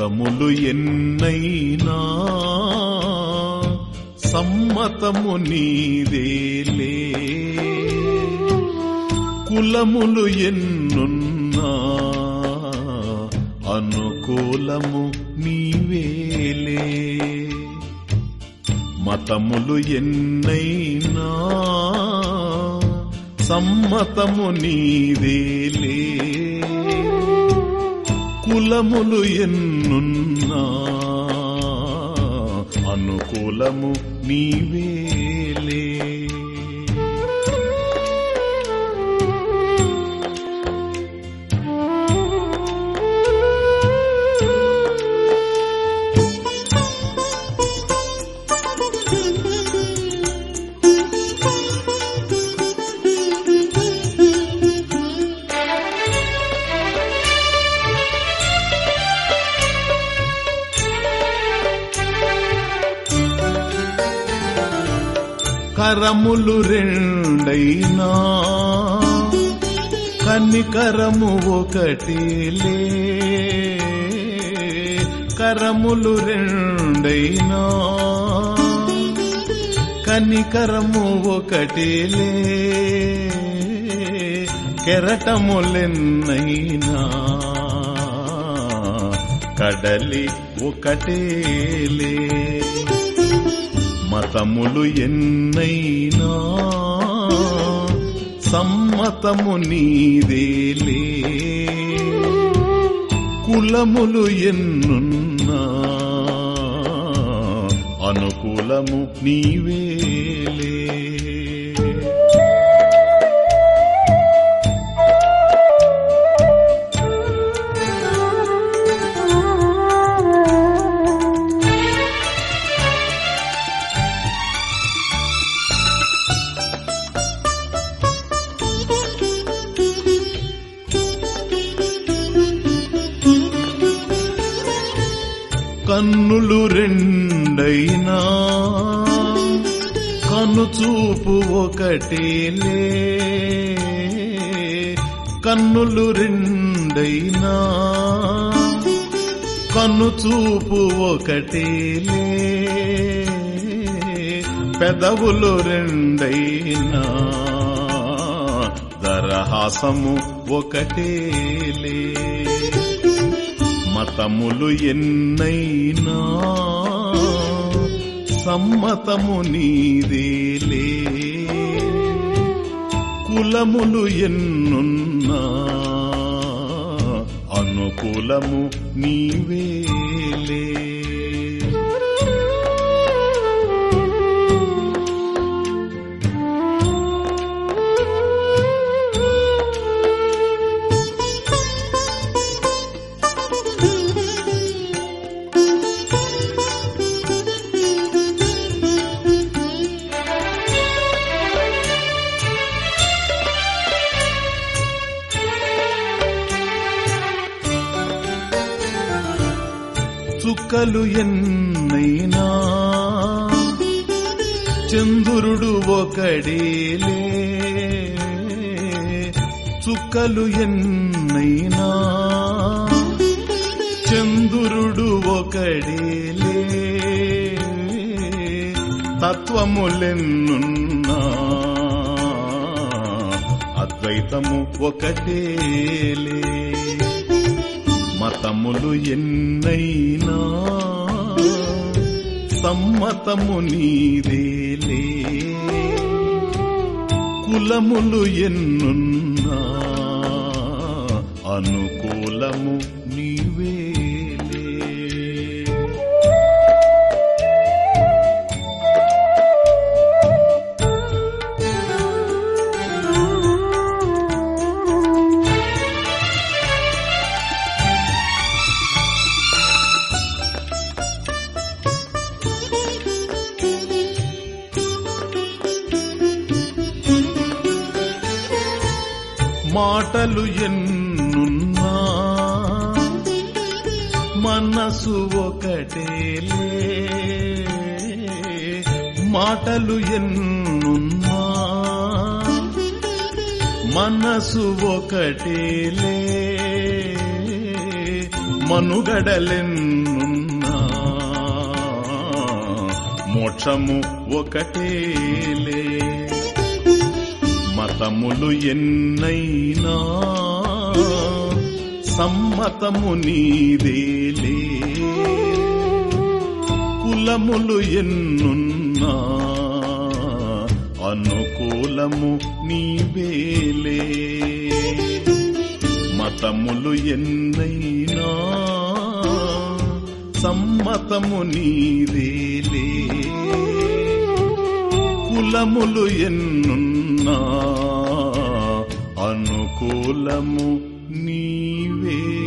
మతములు ఎన్నైనా సమ్మతము నీదేలే కులములు ఎన్నున్నా అనుకూలము నీవేలే మతములు ఎన్నైనా సమ్మతము నీదేలే కులములు ఎన్నున్నా. అనుకూలము నీవే. కరములు రెండైనా. కన్నికరము ఒకటిలే కరములు రెండైనా. కనికరము ఒకటిలే కెరటములెన్నైనా. కడలి ఒకటేలే మతములు ఎన్నైనా సమ్మతము నీదేలే కులములు ఎన్నున్నా అనుకూలము నీవేలే కన్నులు రెండైనా. కనుచూపు ఒకటేలే కన్నులు రెండైనా. కనుచూపు ఒకటేలే పెదవులు రెండైనా. దరహాసము ఒకటేలే మతములు ఎన్నైనా సమ్మతము నీదేలే కులములు ఎన్నున్నా అనుకూలము నీవేలే చుక్కలు ఎన్నైనా. చంద్రుడు ఒకడేలే. చుక్కలు ఎన్నైనా. చంద్రుడు ఒకడేలే. తత్వములెన్నున్నా. అద్వైతము ఒకటేలే. మతములు ఎన్నైనా? సమ్మతము నీదేలే కులములు ఎన్నున్నా? అనుకూలము నీవే. మాటలు ఎన్నున్నా? మనసు ఒకటేలే మాటలు ఎన్నున్నా? మనసు ఒకటేలే మనుగడలెన్నున్నా? మోక్షము ఒకటేలే మతములు ఎన్నైనా సమ్మతము నీదేలే కులములు ఎన్నున్నా అనుకూలము నీవేలే మతములు ఎన్నైనా సమ్మతము నీదేలే అనుకూలములు ఎన్నున్నా అనుకూలము నీవే.